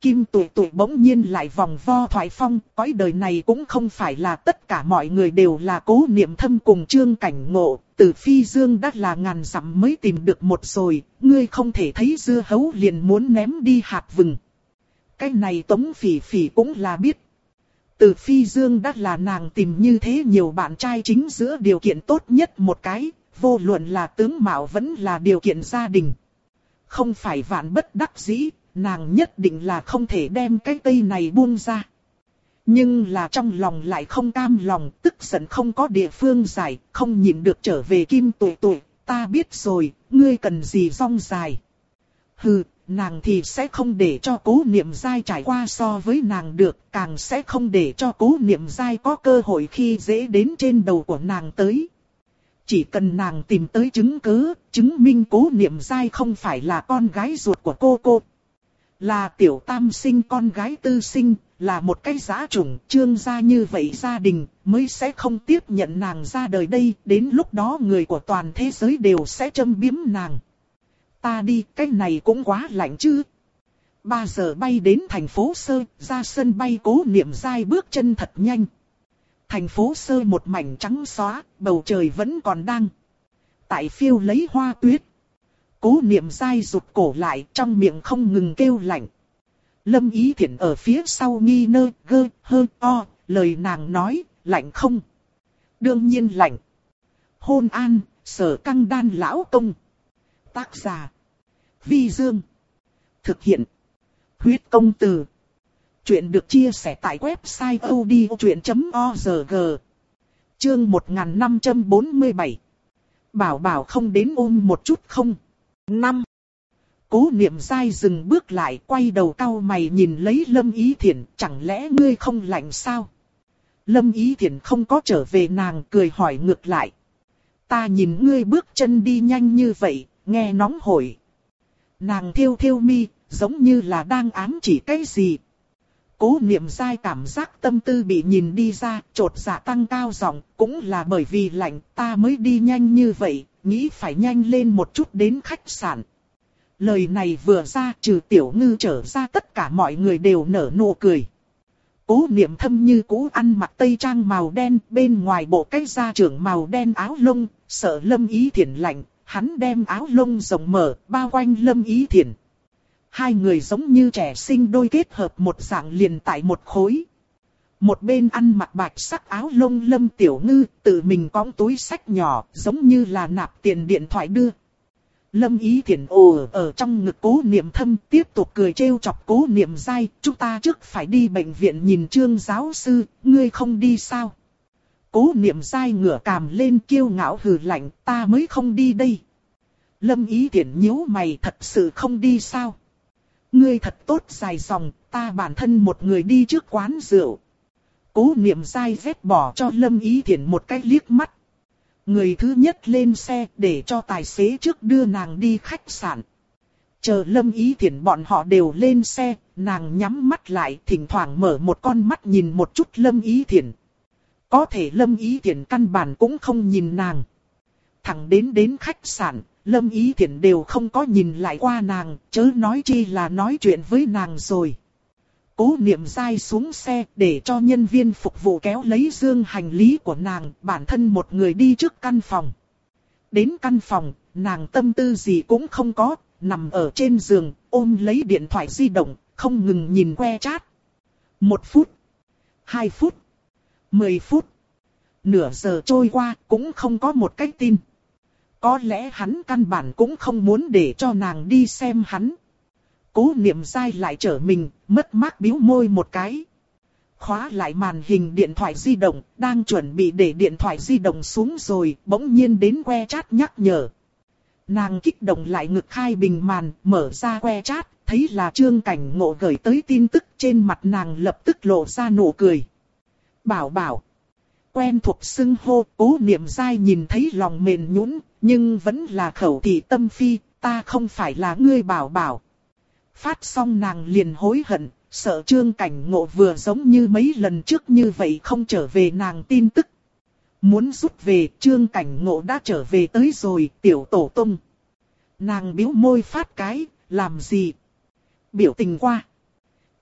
Kim tuổi tuổi bỗng nhiên lại vòng vo thoại phong, cõi đời này cũng không phải là tất cả mọi người đều là cố niệm thâm cùng trương cảnh ngộ, từ phi dương đã là ngàn dặm mới tìm được một rồi, ngươi không thể thấy dưa hấu liền muốn ném đi hạt vừng. Cái này tống phỉ phỉ cũng là biết. Từ phi dương đã là nàng tìm như thế nhiều bạn trai chính giữa điều kiện tốt nhất một cái, vô luận là tướng mạo vẫn là điều kiện gia đình. Không phải vạn bất đắc dĩ, nàng nhất định là không thể đem cái cây này buông ra. Nhưng là trong lòng lại không cam lòng, tức giận không có địa phương giải, không nhịn được trở về kim tuổi tuổi, ta biết rồi, ngươi cần gì rong dài. Hừ, nàng thì sẽ không để cho cố niệm dai trải qua so với nàng được, càng sẽ không để cho cố niệm dai có cơ hội khi dễ đến trên đầu của nàng tới. Chỉ cần nàng tìm tới chứng cứ, chứng minh cố niệm dai không phải là con gái ruột của cô cô. Là tiểu tam sinh con gái tư sinh, là một cái giá chủng trương gia như vậy gia đình mới sẽ không tiếp nhận nàng ra đời đây, đến lúc đó người của toàn thế giới đều sẽ châm biếm nàng. Ta đi, cái này cũng quá lạnh chứ. Ba giờ bay đến thành phố Sơ, ra sân bay cố niệm dai bước chân thật nhanh. Thành phố Sơ một mảnh trắng xóa, bầu trời vẫn còn đang. Tại phiêu lấy hoa tuyết. Cố niệm dai rụt cổ lại trong miệng không ngừng kêu lạnh. Lâm ý thiện ở phía sau nghi nơ, gơ, hơ, o, lời nàng nói, lạnh không? Đương nhiên lạnh. Hôn an, sở căng đan lão công. Tác giả. Vi Dương. Thực hiện. Huyết công từ. Chuyện được chia sẻ tại website odchuyện.org. Chương 1547. Bảo bảo không đến ôm một chút không. Năm. Cố niệm dai dừng bước lại quay đầu cau mày nhìn lấy Lâm Ý Thiển, chẳng lẽ ngươi không lạnh sao? Lâm Ý Thiển không có trở về nàng cười hỏi ngược lại. Ta nhìn ngươi bước chân đi nhanh như vậy, nghe nóng hổi. Nàng thiêu thiêu mi, giống như là đang ám chỉ cái gì. Cố niệm dai cảm giác tâm tư bị nhìn đi ra, trột dạ tăng cao giọng, cũng là bởi vì lạnh ta mới đi nhanh như vậy, nghĩ phải nhanh lên một chút đến khách sạn. Lời này vừa ra trừ tiểu ngư trở ra tất cả mọi người đều nở nụ cười. Cố niệm thâm như cũ ăn mặc tây trang màu đen bên ngoài bộ cái da trưởng màu đen áo lông, sợ lâm ý thiển lạnh, hắn đem áo lông rộng mở bao quanh lâm ý thiền. Hai người giống như trẻ sinh đôi kết hợp một dạng liền tại một khối. Một bên ăn mặc bạch sắc áo lông lâm tiểu ngư, tự mình cõng túi sách nhỏ, giống như là nạp tiền điện thoại đưa. Lâm ý thiện ồ ở trong ngực cố niệm thâm tiếp tục cười trêu chọc cố niệm dai, chúng ta trước phải đi bệnh viện nhìn trương giáo sư, ngươi không đi sao? Cố niệm dai ngửa càm lên kiêu ngạo hừ lạnh, ta mới không đi đây. Lâm ý tiện nhíu mày thật sự không đi sao? Ngươi thật tốt dài dòng, ta bản thân một người đi trước quán rượu. Cố niệm dai vết bỏ cho Lâm Ý Thiển một cái liếc mắt. Người thứ nhất lên xe để cho tài xế trước đưa nàng đi khách sạn. Chờ Lâm Ý Thiển bọn họ đều lên xe, nàng nhắm mắt lại thỉnh thoảng mở một con mắt nhìn một chút Lâm Ý Thiển. Có thể Lâm Ý Thiển căn bản cũng không nhìn nàng. Thẳng đến đến khách sạn, Lâm Ý Thiển đều không có nhìn lại qua nàng, chớ nói chi là nói chuyện với nàng rồi. Cố niệm dai xuống xe để cho nhân viên phục vụ kéo lấy dương hành lý của nàng, bản thân một người đi trước căn phòng. Đến căn phòng, nàng tâm tư gì cũng không có, nằm ở trên giường, ôm lấy điện thoại di động, không ngừng nhìn que chat. Một phút, hai phút, mười phút, nửa giờ trôi qua cũng không có một cái tin. Có lẽ hắn căn bản cũng không muốn để cho nàng đi xem hắn. Cố niệm dai lại trở mình, mất mát biếu môi một cái. Khóa lại màn hình điện thoại di động, đang chuẩn bị để điện thoại di động xuống rồi, bỗng nhiên đến que chat nhắc nhở. Nàng kích động lại ngực khai bình màn, mở ra que chat, thấy là trương cảnh ngộ gửi tới tin tức trên mặt nàng lập tức lộ ra nụ cười. Bảo bảo. Quen thuộc xưng hô, cố niệm dai nhìn thấy lòng mềm nhũn nhưng vẫn là khẩu thị tâm phi, ta không phải là ngươi bảo bảo. Phát xong nàng liền hối hận, sợ trương cảnh ngộ vừa giống như mấy lần trước như vậy không trở về nàng tin tức. Muốn rút về, trương cảnh ngộ đã trở về tới rồi, tiểu tổ tung. Nàng biếu môi phát cái, làm gì? Biểu tình qua.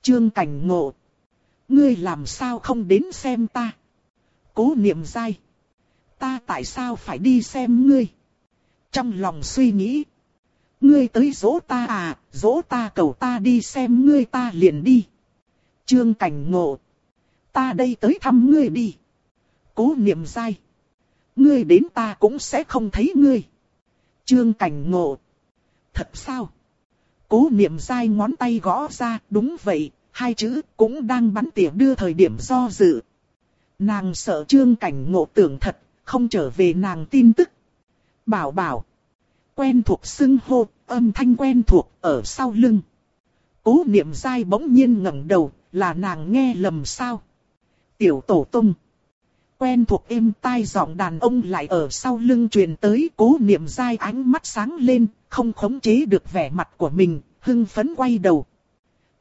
Trương cảnh ngộ. Ngươi làm sao không đến xem ta? Cố niệm dai. Ta tại sao phải đi xem ngươi? Trong lòng suy nghĩ. Ngươi tới dỗ ta à, dỗ ta cầu ta đi xem ngươi ta liền đi. Trương cảnh ngộ. Ta đây tới thăm ngươi đi. Cố niệm dai. Ngươi đến ta cũng sẽ không thấy ngươi. Trương cảnh ngộ. Thật sao? Cố niệm dai ngón tay gõ ra, đúng vậy, hai chữ cũng đang bắn tỉa đưa thời điểm do dự. Nàng sợ trương cảnh ngộ tưởng thật, không trở về nàng tin tức. Bảo bảo. Quen thuộc xưng hô, âm thanh quen thuộc ở sau lưng. Cố niệm dai bỗng nhiên ngẩng đầu, là nàng nghe lầm sao? Tiểu tổ tung. Quen thuộc êm tai giọng đàn ông lại ở sau lưng truyền tới cố niệm dai ánh mắt sáng lên, không khống chế được vẻ mặt của mình, hưng phấn quay đầu.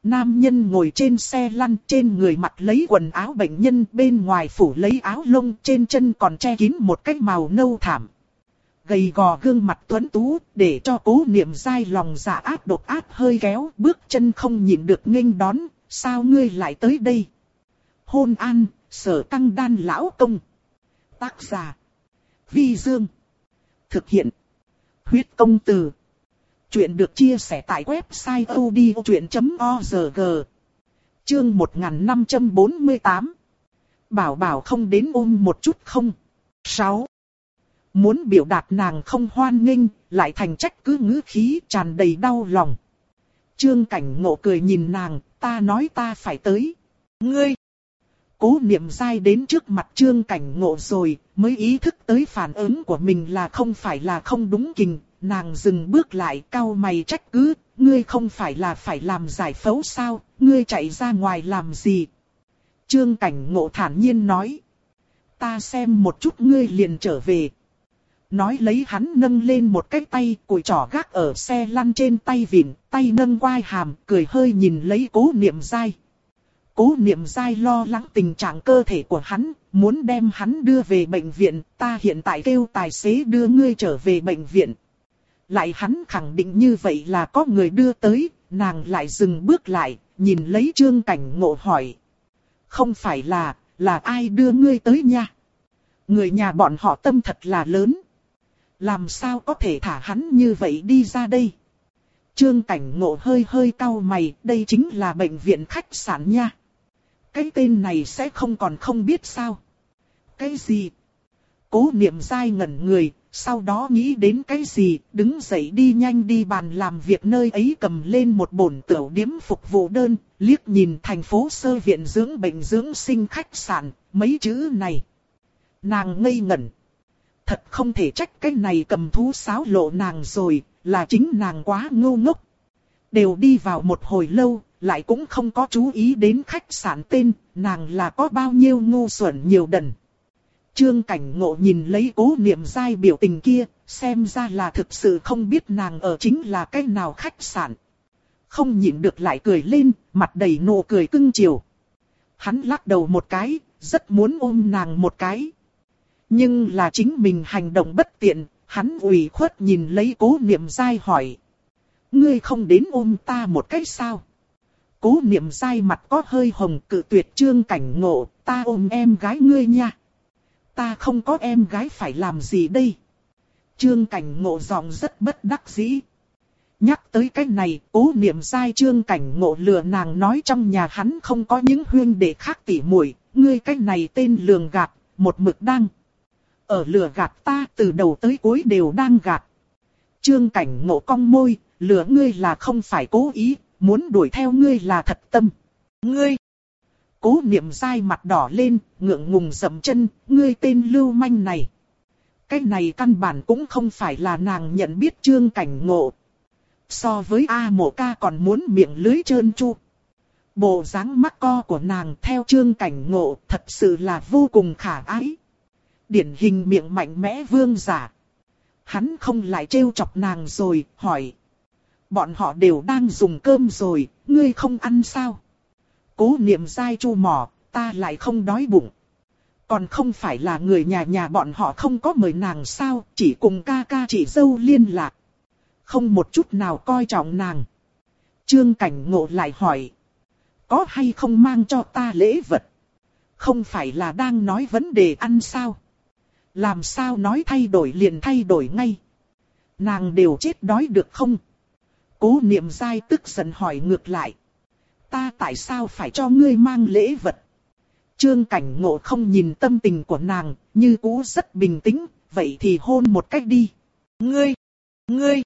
Nam nhân ngồi trên xe lăn trên người mặt lấy quần áo bệnh nhân bên ngoài phủ lấy áo lông trên chân còn che kín một cái màu nâu thảm. Gầy gò gương mặt tuấn tú để cho cố niệm dai lòng dạ ác độc ác hơi kéo bước chân không nhịn được nghênh đón, sao ngươi lại tới đây? Hôn an, sở căng đan lão công. Tác giả. Vi Dương. Thực hiện. Huyết công từ. Chuyện được chia sẻ tại website odchuyện.org. Chương 1548. Bảo bảo không đến ôm một chút không. 6. Muốn biểu đạt nàng không hoan nghênh, lại thành trách cứ ngữ khí tràn đầy đau lòng. Trương cảnh ngộ cười nhìn nàng, ta nói ta phải tới. Ngươi! Cố niệm dai đến trước mặt trương cảnh ngộ rồi, mới ý thức tới phản ứng của mình là không phải là không đúng kình. Nàng dừng bước lại cau mày trách cứ, ngươi không phải là phải làm giải phẫu sao, ngươi chạy ra ngoài làm gì? Trương cảnh ngộ thản nhiên nói. Ta xem một chút ngươi liền trở về. Nói lấy hắn nâng lên một cái tay, cùi trỏ gác ở xe lăn trên tay vịn, tay nâng quai hàm, cười hơi nhìn lấy cố niệm dai. Cố niệm dai lo lắng tình trạng cơ thể của hắn, muốn đem hắn đưa về bệnh viện, ta hiện tại kêu tài xế đưa ngươi trở về bệnh viện. Lại hắn khẳng định như vậy là có người đưa tới, nàng lại dừng bước lại, nhìn lấy trương cảnh ngộ hỏi. Không phải là, là ai đưa ngươi tới nha? Người nhà bọn họ tâm thật là lớn. Làm sao có thể thả hắn như vậy đi ra đây? Trương cảnh ngộ hơi hơi cau mày, đây chính là bệnh viện khách sạn nha. Cái tên này sẽ không còn không biết sao. Cái gì? Cố niệm dai ngẩn người, sau đó nghĩ đến cái gì, đứng dậy đi nhanh đi bàn làm việc nơi ấy cầm lên một bổn tiểu điếm phục vụ đơn, liếc nhìn thành phố sơ viện dưỡng bệnh dưỡng sinh khách sạn, mấy chữ này. Nàng ngây ngẩn. Thật không thể trách cái này cầm thú sáo lộ nàng rồi, là chính nàng quá ngu ngốc. Đều đi vào một hồi lâu, lại cũng không có chú ý đến khách sạn tên, nàng là có bao nhiêu ngu xuẩn nhiều đần. Trương cảnh ngộ nhìn lấy cố niệm dai biểu tình kia, xem ra là thực sự không biết nàng ở chính là cái nào khách sạn. Không nhịn được lại cười lên, mặt đầy nụ cười cưng chiều. Hắn lắc đầu một cái, rất muốn ôm nàng một cái. Nhưng là chính mình hành động bất tiện, hắn ủy khuất nhìn lấy cố niệm dai hỏi. Ngươi không đến ôm ta một cái sao? Cố niệm dai mặt có hơi hồng cự tuyệt trương cảnh ngộ, ta ôm em gái ngươi nha. Ta không có em gái phải làm gì đây? Trương cảnh ngộ giọng rất bất đắc dĩ. Nhắc tới cái này, cố niệm sai trương cảnh ngộ lừa nàng nói trong nhà hắn không có những huyên đệ khác tỉ muội ngươi cái này tên lường gạt, một mực đang. Ở lừa gạt ta từ đầu tới cuối đều đang gạt. Trương cảnh ngộ cong môi, lừa ngươi là không phải cố ý, muốn đuổi theo ngươi là thật tâm. Ngươi! Cố niệm dai mặt đỏ lên, ngượng ngùng dậm chân, ngươi tên lưu manh này. Cái này căn bản cũng không phải là nàng nhận biết trương cảnh ngộ. So với A mộ ca còn muốn miệng lưới trơn chu. Bộ dáng mắt co của nàng theo trương cảnh ngộ thật sự là vô cùng khả ái. Điển hình miệng mạnh mẽ vương giả. Hắn không lại trêu chọc nàng rồi, hỏi. Bọn họ đều đang dùng cơm rồi, ngươi không ăn sao? Cố niệm dai chu mỏ, ta lại không đói bụng. Còn không phải là người nhà nhà bọn họ không có mời nàng sao, chỉ cùng ca ca chị dâu liên lạc. Không một chút nào coi trọng nàng. Trương Cảnh Ngộ lại hỏi. Có hay không mang cho ta lễ vật? Không phải là đang nói vấn đề ăn sao? Làm sao nói thay đổi liền thay đổi ngay? Nàng đều chết đói được không? Cố niệm dai tức giận hỏi ngược lại. Ta tại sao phải cho ngươi mang lễ vật? Trương cảnh ngộ không nhìn tâm tình của nàng, như cũ rất bình tĩnh, vậy thì hôn một cách đi. Ngươi! Ngươi!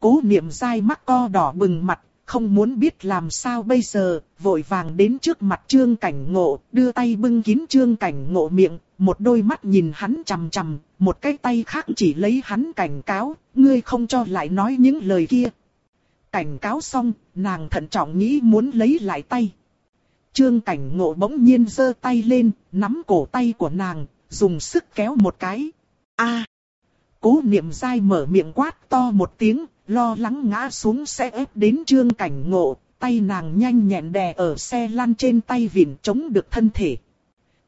Cố niệm dai mắt co đỏ bừng mặt, không muốn biết làm sao bây giờ, vội vàng đến trước mặt trương cảnh ngộ, đưa tay bưng kín trương cảnh ngộ miệng, một đôi mắt nhìn hắn chằm chằm, một cái tay khác chỉ lấy hắn cảnh cáo, ngươi không cho lại nói những lời kia. Cảnh cáo xong, nàng thận trọng nghĩ muốn lấy lại tay. Trương cảnh ngộ bỗng nhiên giơ tay lên, nắm cổ tay của nàng, dùng sức kéo một cái. a Cố niệm dai mở miệng quát to một tiếng, lo lắng ngã xuống sẽ ép đến trương cảnh ngộ, tay nàng nhanh nhẹn đè ở xe lăn trên tay vịn chống được thân thể.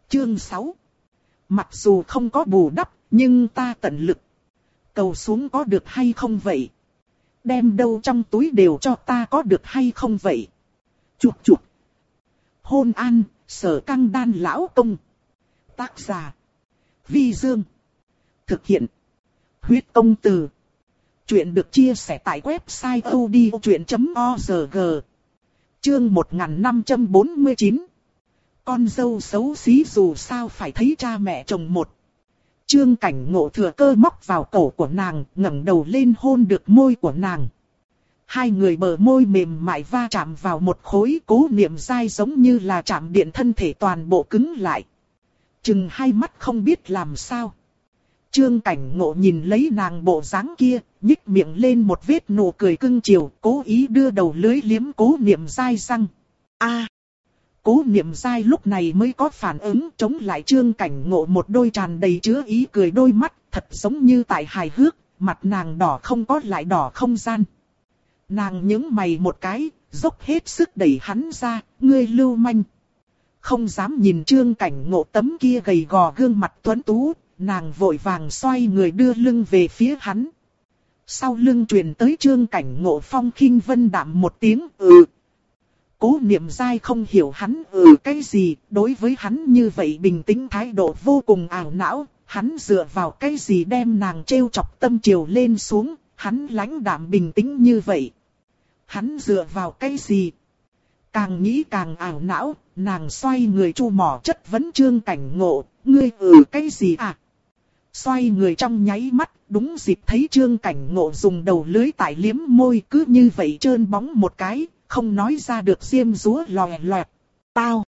Chương 6 Mặc dù không có bù đắp, nhưng ta tận lực. Cầu xuống có được hay không vậy? Đem đâu trong túi đều cho ta có được hay không vậy? Chuột chuột. Hôn an, sở căng đan lão công. Tác giả. Vi Dương. Thực hiện. Huyết công từ. Chuyện được chia sẻ tại website odchuyện.org. Chương 1549. Con dâu xấu xí dù sao phải thấy cha mẹ chồng một. Trương cảnh ngộ thừa cơ móc vào cổ của nàng, ngẩng đầu lên hôn được môi của nàng. Hai người bờ môi mềm mại va chạm vào một khối cố niệm dai giống như là chạm điện thân thể toàn bộ cứng lại. Chừng hai mắt không biết làm sao. Trương cảnh ngộ nhìn lấy nàng bộ dáng kia, nhích miệng lên một vết nụ cười cưng chiều, cố ý đưa đầu lưới liếm cố niệm dai răng. a Cố niệm dai lúc này mới có phản ứng chống lại trương cảnh ngộ một đôi tràn đầy chứa ý cười đôi mắt, thật giống như tại hài hước, mặt nàng đỏ không có lại đỏ không gian. Nàng nhướng mày một cái, dốc hết sức đẩy hắn ra, ngươi lưu manh. Không dám nhìn trương cảnh ngộ tấm kia gầy gò gương mặt tuấn tú, nàng vội vàng xoay người đưa lưng về phía hắn. Sau lưng truyền tới trương cảnh ngộ phong khinh vân đạm một tiếng ừ. Cố niệm dai không hiểu hắn ừ cái gì, đối với hắn như vậy bình tĩnh thái độ vô cùng ảo não, hắn dựa vào cái gì đem nàng trêu chọc tâm chiều lên xuống, hắn lãnh đạm bình tĩnh như vậy. Hắn dựa vào cái gì? Càng nghĩ càng ảo não, nàng xoay người chu mỏ chất vấn trương cảnh ngộ, ngươi ừ cái gì à? Xoay người trong nháy mắt, đúng dịp thấy trương cảnh ngộ dùng đầu lưới tại liếm môi cứ như vậy trơn bóng một cái, không nói ra được diêm rúa lòe loẹt. Tao!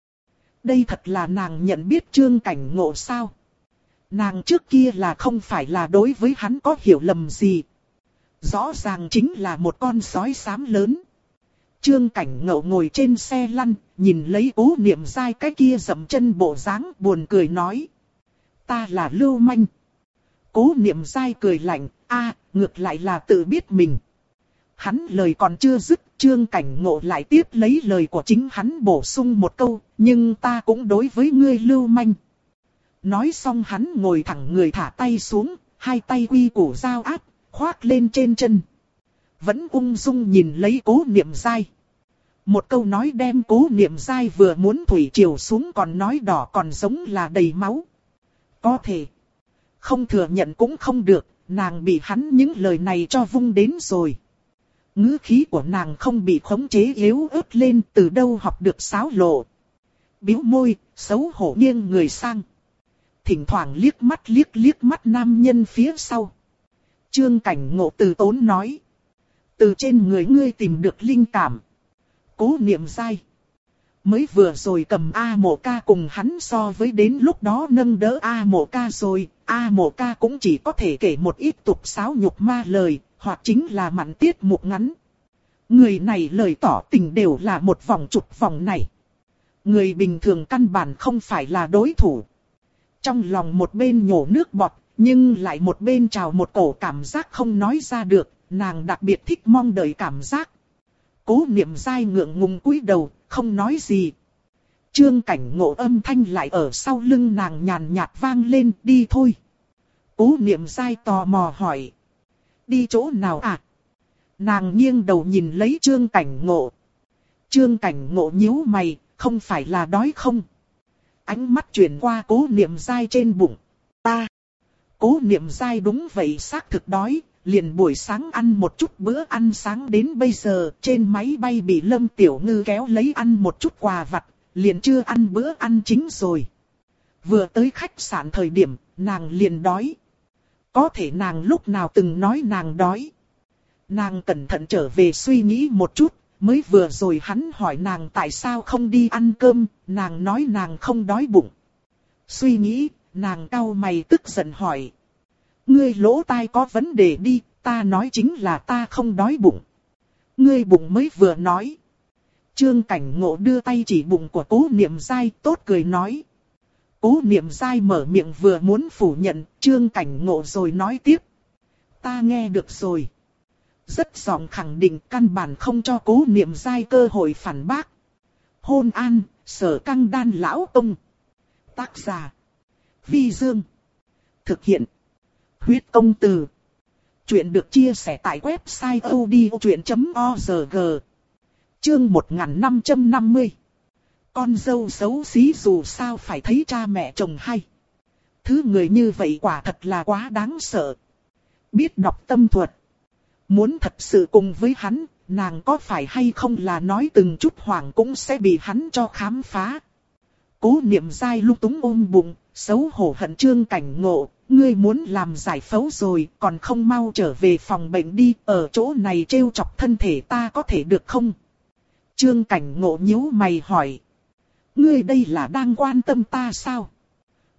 Đây thật là nàng nhận biết trương cảnh ngộ sao? Nàng trước kia là không phải là đối với hắn có hiểu lầm gì. Rõ ràng chính là một con sói xám lớn. Trương cảnh ngộ ngồi trên xe lăn, nhìn lấy cố niệm dai cái kia dậm chân bộ dáng buồn cười nói ta là lưu manh. Cố niệm dai cười lạnh, a ngược lại là tự biết mình. Hắn lời còn chưa dứt, trương cảnh ngộ lại tiếp lấy lời của chính hắn bổ sung một câu, nhưng ta cũng đối với ngươi lưu manh. Nói xong hắn ngồi thẳng người thả tay xuống, hai tay quy củ dao áp, khoác lên trên chân. Vẫn ung dung nhìn lấy cố niệm dai. Một câu nói đem cố niệm dai vừa muốn thủy chiều xuống còn nói đỏ còn giống là đầy máu. Có thể. Không thừa nhận cũng không được, nàng bị hắn những lời này cho vung đến rồi ngữ khí của nàng không bị khống chế yếu ớt lên từ đâu học được sáo lộ. Biếu môi, xấu hổ nghiêng người sang. Thỉnh thoảng liếc mắt liếc liếc mắt nam nhân phía sau. Trương cảnh ngộ từ tốn nói. Từ trên người ngươi tìm được linh cảm. Cố niệm sai. Mới vừa rồi cầm A mộ ca cùng hắn so với đến lúc đó nâng đỡ A mộ ca rồi, A mộ ca cũng chỉ có thể kể một ít tục sáo nhục ma lời, hoặc chính là mặn tiết mục ngắn. Người này lời tỏ tình đều là một vòng trục vòng này. Người bình thường căn bản không phải là đối thủ. Trong lòng một bên nhổ nước bọt, nhưng lại một bên trào một cổ cảm giác không nói ra được, nàng đặc biệt thích mong đợi cảm giác. Cố niệm dai ngượng ngùng cúi đầu, không nói gì. Trương cảnh ngộ âm thanh lại ở sau lưng nàng nhàn nhạt vang lên, đi thôi. Cố niệm dai tò mò hỏi. Đi chỗ nào à? Nàng nghiêng đầu nhìn lấy trương cảnh ngộ. Trương cảnh ngộ nhíu mày, không phải là đói không? Ánh mắt chuyển qua cố niệm dai trên bụng. Ta. Cố niệm dai đúng vậy xác thực đói, liền buổi sáng ăn một chút bữa ăn sáng đến bây giờ, trên máy bay bị Lâm Tiểu Ngư kéo lấy ăn một chút quà vặt, liền chưa ăn bữa ăn chính rồi. Vừa tới khách sạn thời điểm, nàng liền đói. Có thể nàng lúc nào từng nói nàng đói. Nàng cẩn thận trở về suy nghĩ một chút, mới vừa rồi hắn hỏi nàng tại sao không đi ăn cơm, nàng nói nàng không đói bụng. Suy nghĩ, nàng cau mày tức giận hỏi, Ngươi lỗ tai có vấn đề đi, ta nói chính là ta không đói bụng. Ngươi bụng mới vừa nói. Trương cảnh ngộ đưa tay chỉ bụng của cố niệm dai tốt cười nói. Cố niệm dai mở miệng vừa muốn phủ nhận, trương cảnh ngộ rồi nói tiếp. Ta nghe được rồi. Rất giọng khẳng định căn bản không cho cố niệm dai cơ hội phản bác. Hôn an, sở căng đan lão tông. Tác giả. Vi Dương. Thực hiện. Huyết công từ. Chuyện được chia sẻ tại website odchuyện.org. Chương 1550. Con dâu xấu xí dù sao phải thấy cha mẹ chồng hay. Thứ người như vậy quả thật là quá đáng sợ. Biết đọc tâm thuật. Muốn thật sự cùng với hắn, nàng có phải hay không là nói từng chút hoảng cũng sẽ bị hắn cho khám phá. Cố niệm dai lúc túng ôm bụng, xấu hổ hận trương cảnh ngộ, ngươi muốn làm giải phẫu rồi, còn không mau trở về phòng bệnh đi, ở chỗ này trêu chọc thân thể ta có thể được không? Trương cảnh ngộ nhíu mày hỏi. Ngươi đây là đang quan tâm ta sao?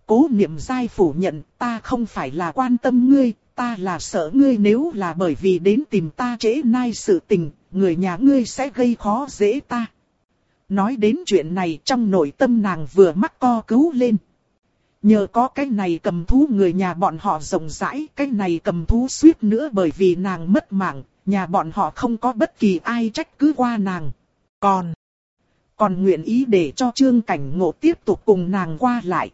Cố niệm dai phủ nhận, ta không phải là quan tâm ngươi, ta là sợ ngươi nếu là bởi vì đến tìm ta trễ nay sự tình, người nhà ngươi sẽ gây khó dễ ta. Nói đến chuyện này trong nội tâm nàng vừa mắc co cứu lên. Nhờ có cái này cầm thú người nhà bọn họ rộng rãi, cái này cầm thú suýt nữa bởi vì nàng mất mạng, nhà bọn họ không có bất kỳ ai trách cứ qua nàng. Còn, còn nguyện ý để cho trương cảnh ngộ tiếp tục cùng nàng qua lại.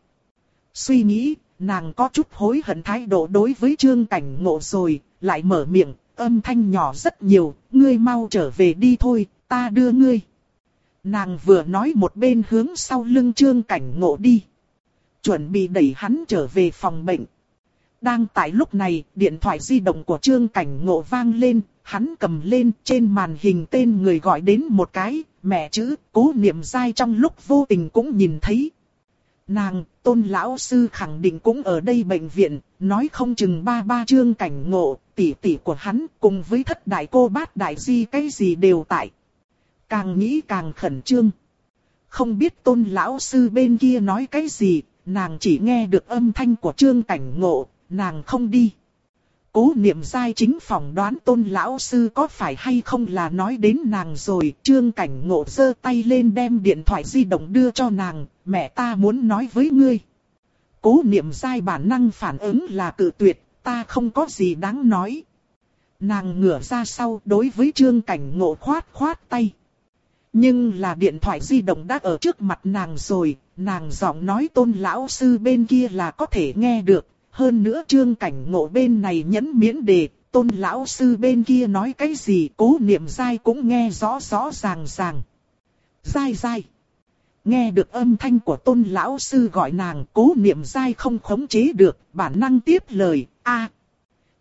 Suy nghĩ, nàng có chút hối hận thái độ đối với trương cảnh ngộ rồi, lại mở miệng, âm thanh nhỏ rất nhiều, ngươi mau trở về đi thôi, ta đưa ngươi. Nàng vừa nói một bên hướng sau lưng trương cảnh ngộ đi chuẩn bị đẩy hắn trở về phòng bệnh. Đang tại lúc này, điện thoại di động của Trương Cảnh Ngộ vang lên, hắn cầm lên trên màn hình tên người gọi đến một cái, mẹ chữ, cố niệm dai trong lúc vô tình cũng nhìn thấy. Nàng, tôn lão sư khẳng định cũng ở đây bệnh viện, nói không chừng ba ba Trương Cảnh Ngộ, tỷ tỷ của hắn cùng với thất đại cô bát đại di cái gì đều tại. Càng nghĩ càng khẩn trương. Không biết tôn lão sư bên kia nói cái gì, nàng chỉ nghe được âm thanh của trương cảnh ngộ, nàng không đi. Cố niệm giai chính phỏng đoán tôn lão sư có phải hay không là nói đến nàng rồi, trương cảnh ngộ giơ tay lên đem điện thoại di động đưa cho nàng, mẹ ta muốn nói với ngươi. Cố niệm dai bản năng phản ứng là cự tuyệt, ta không có gì đáng nói. Nàng ngửa ra sau đối với trương cảnh ngộ khoát khoát tay. Nhưng là điện thoại di động đã ở trước mặt nàng rồi, nàng giọng nói tôn lão sư bên kia là có thể nghe được. Hơn nữa trương cảnh ngộ bên này nhẫn miễn đề, tôn lão sư bên kia nói cái gì cố niệm dai cũng nghe rõ rõ ràng ràng. Dai dai. Nghe được âm thanh của tôn lão sư gọi nàng cố niệm dai không khống chế được, bản năng tiếp lời, a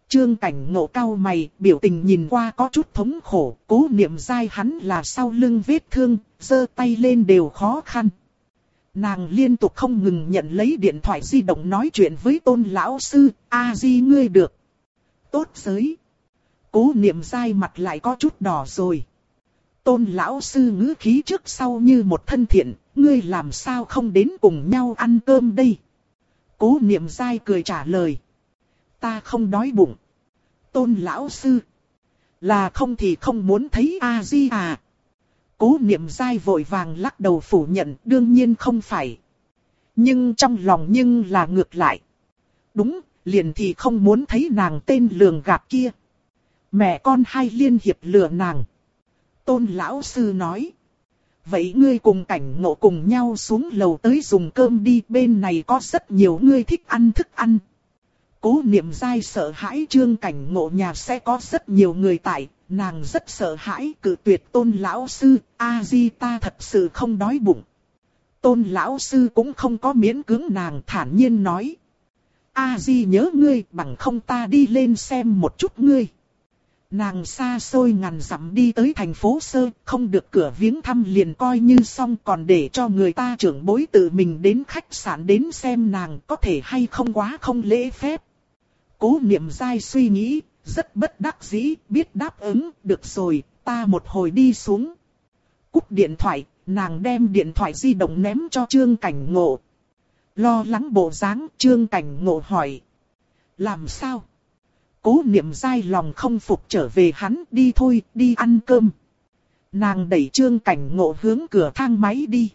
Trương cảnh ngộ cao mày, biểu tình nhìn qua có chút thống khổ, cố niệm dai hắn là sau lưng vết thương, giơ tay lên đều khó khăn. Nàng liên tục không ngừng nhận lấy điện thoại di động nói chuyện với tôn lão sư, a di ngươi được. Tốt giới. Cố niệm dai mặt lại có chút đỏ rồi. Tôn lão sư ngữ khí trước sau như một thân thiện, ngươi làm sao không đến cùng nhau ăn cơm đây? Cố niệm dai cười trả lời. Ta không đói bụng. Tôn lão sư. Là không thì không muốn thấy A-di à. Cố niệm dai vội vàng lắc đầu phủ nhận đương nhiên không phải. Nhưng trong lòng nhưng là ngược lại. Đúng, liền thì không muốn thấy nàng tên lường gạt kia. Mẹ con hai liên hiệp lừa nàng. Tôn lão sư nói. Vậy ngươi cùng cảnh ngộ cùng nhau xuống lầu tới dùng cơm đi bên này có rất nhiều ngươi thích ăn thức ăn. Cố niệm dai sợ hãi trương cảnh ngộ nhà sẽ có rất nhiều người tại, nàng rất sợ hãi cự tuyệt tôn lão sư, a-di ta thật sự không đói bụng. Tôn lão sư cũng không có miễn cưỡng nàng thản nhiên nói. A-di nhớ ngươi bằng không ta đi lên xem một chút ngươi. Nàng xa xôi ngàn dặm đi tới thành phố Sơ, không được cửa viếng thăm liền coi như xong còn để cho người ta trưởng bối tự mình đến khách sạn đến xem nàng có thể hay không quá không lễ phép. Cố niệm dai suy nghĩ, rất bất đắc dĩ, biết đáp ứng, được rồi, ta một hồi đi xuống. Cúp điện thoại, nàng đem điện thoại di động ném cho Trương Cảnh Ngộ. Lo lắng bộ dáng, Trương Cảnh Ngộ hỏi. Làm sao? Cố niệm dai lòng không phục trở về hắn, đi thôi, đi ăn cơm. Nàng đẩy Trương Cảnh Ngộ hướng cửa thang máy đi.